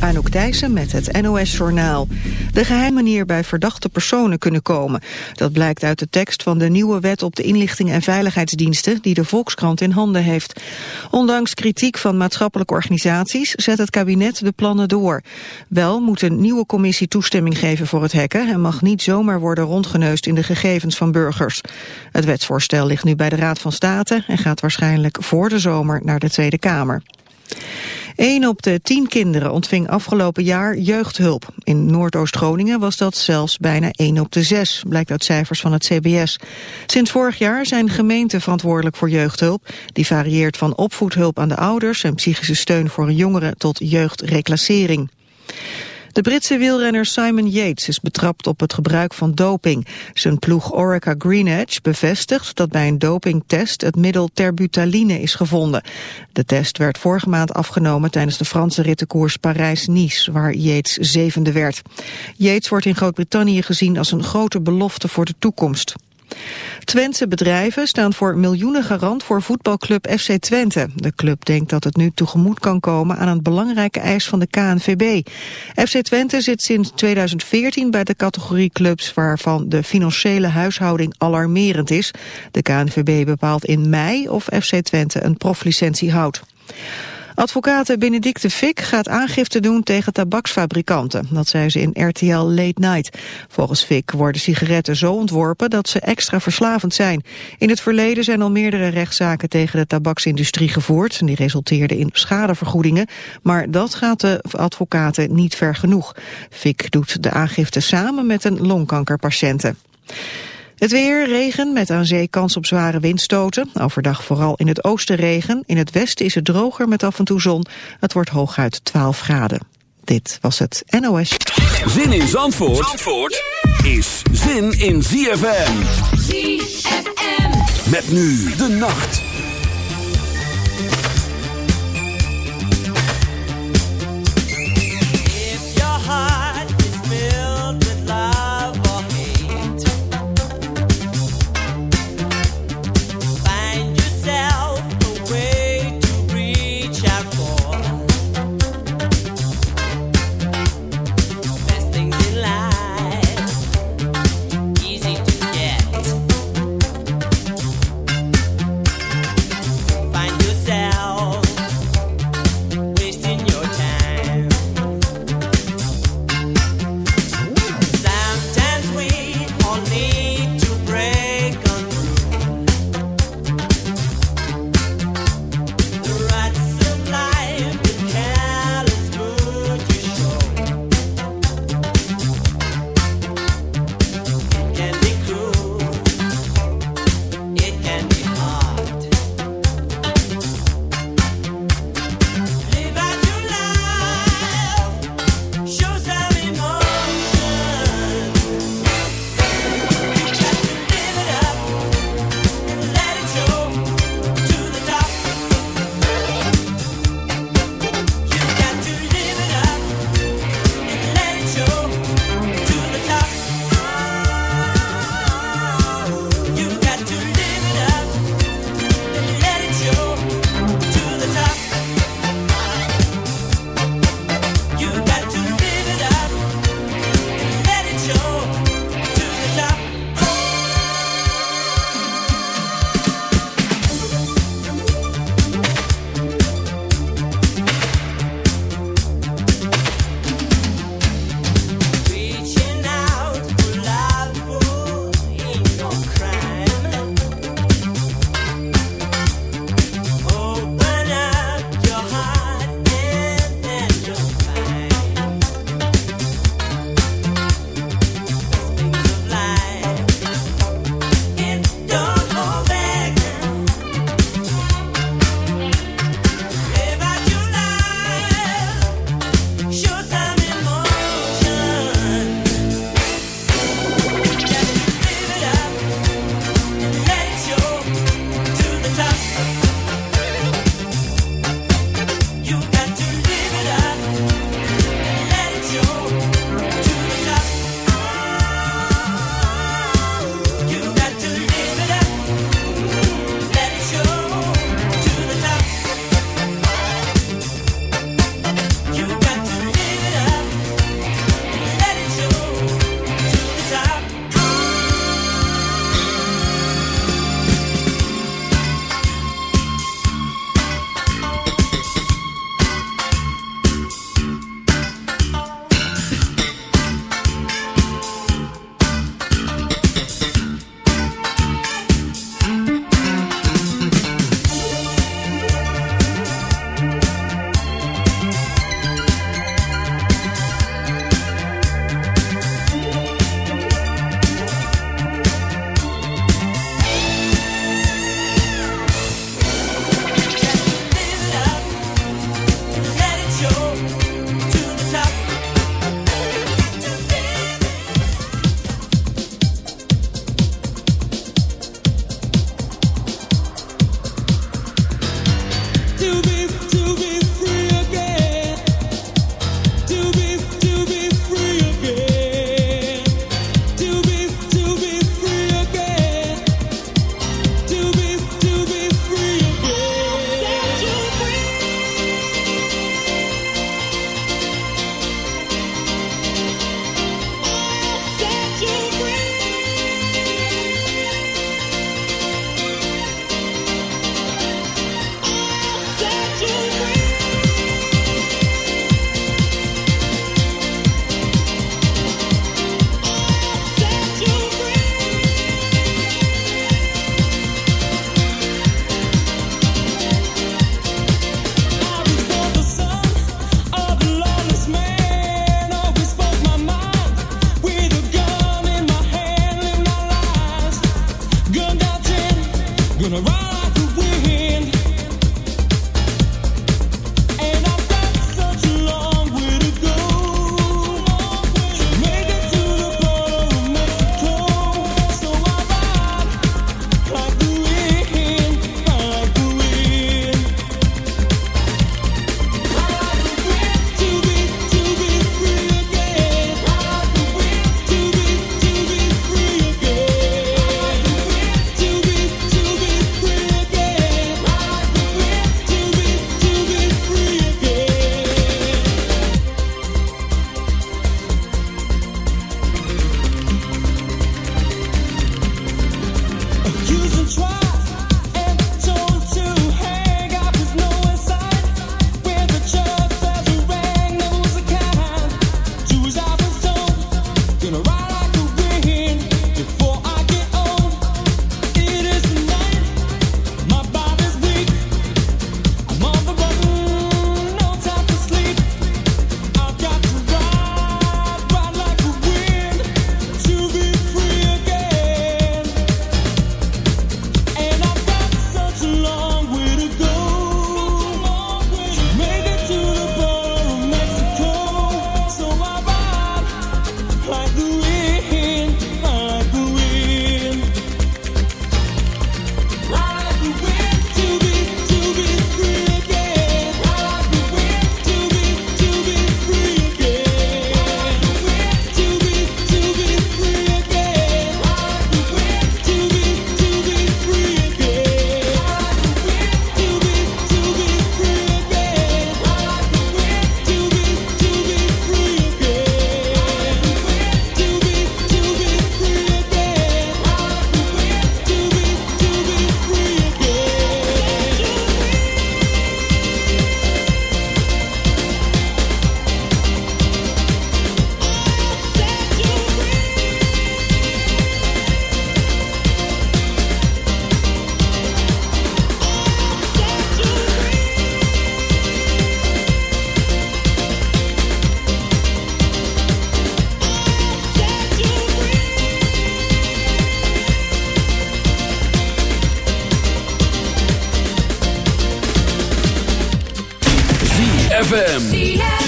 Anouk Thijssen met het NOS-journaal. De geheime manier bij verdachte personen kunnen komen. Dat blijkt uit de tekst van de nieuwe wet op de inlichting en veiligheidsdiensten... die de Volkskrant in handen heeft. Ondanks kritiek van maatschappelijke organisaties zet het kabinet de plannen door. Wel moet een nieuwe commissie toestemming geven voor het hacken... en mag niet zomaar worden rondgeneust in de gegevens van burgers. Het wetsvoorstel ligt nu bij de Raad van State... en gaat waarschijnlijk voor de zomer naar de Tweede Kamer. 1 op de 10 kinderen ontving afgelopen jaar jeugdhulp. In Noordoost-Groningen was dat zelfs bijna 1 op de 6, blijkt uit cijfers van het CBS. Sinds vorig jaar zijn gemeenten verantwoordelijk voor jeugdhulp. Die varieert van opvoedhulp aan de ouders en psychische steun voor een jongere tot jeugdreclassering. De Britse wielrenner Simon Yates is betrapt op het gebruik van doping. Zijn ploeg Orica Green Edge bevestigt dat bij een dopingtest het middel terbutaline is gevonden. De test werd vorige maand afgenomen tijdens de Franse rittenkoers Parijs-Nice, waar Yates zevende werd. Yates wordt in Groot-Brittannië gezien als een grote belofte voor de toekomst. Twentse bedrijven staan voor miljoenen garant voor voetbalclub FC Twente. De club denkt dat het nu tegemoet kan komen aan een belangrijke eis van de KNVB. FC Twente zit sinds 2014 bij de categorie clubs waarvan de financiële huishouding alarmerend is. De KNVB bepaalt in mei of FC Twente een proflicentie houdt. Advocate Benedicte Fick gaat aangifte doen tegen tabaksfabrikanten. Dat zei ze in RTL Late Night. Volgens Fick worden sigaretten zo ontworpen dat ze extra verslavend zijn. In het verleden zijn al meerdere rechtszaken tegen de tabaksindustrie gevoerd. Die resulteerden in schadevergoedingen. Maar dat gaat de advocaten niet ver genoeg. Fick doet de aangifte samen met een longkankerpatiënte. Het weer, regen met aan zee kans op zware windstoten. Overdag vooral in het oosten regen. In het westen is het droger met af en toe zon. Het wordt hooguit 12 graden. Dit was het NOS. Zin in Zandvoort, Zandvoort is zin in ZFM. ZFM. Met nu de nacht. ZFM.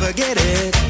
forget it.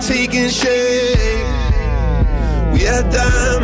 taking shape. We are diamonds.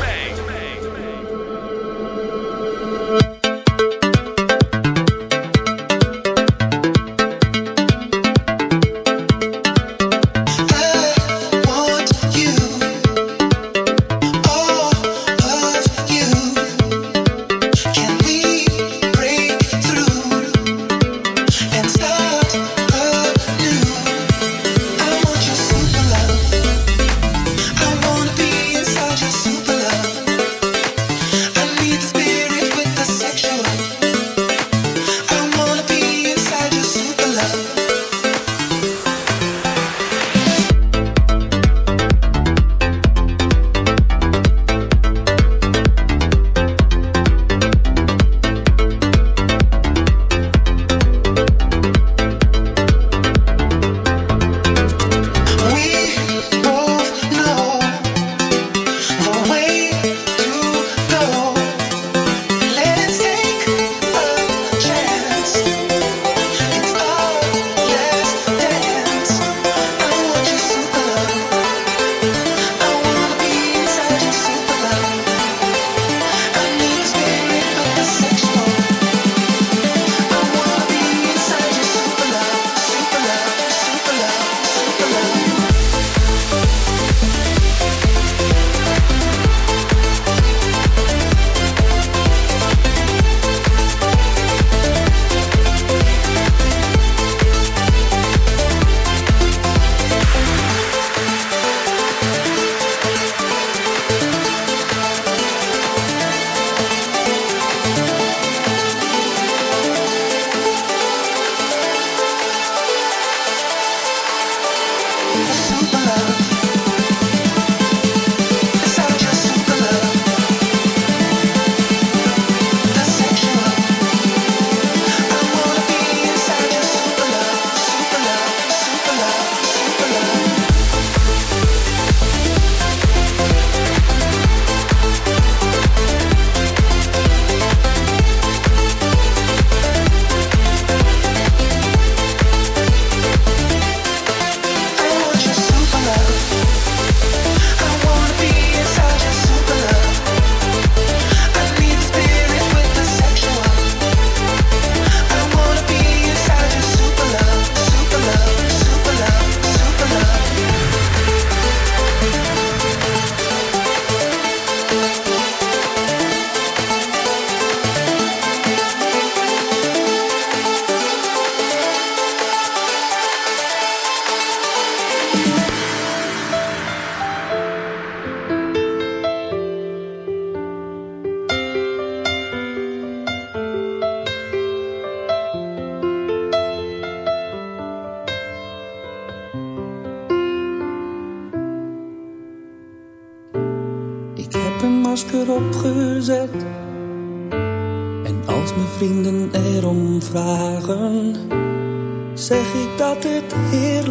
zeg ik dat het heerlijk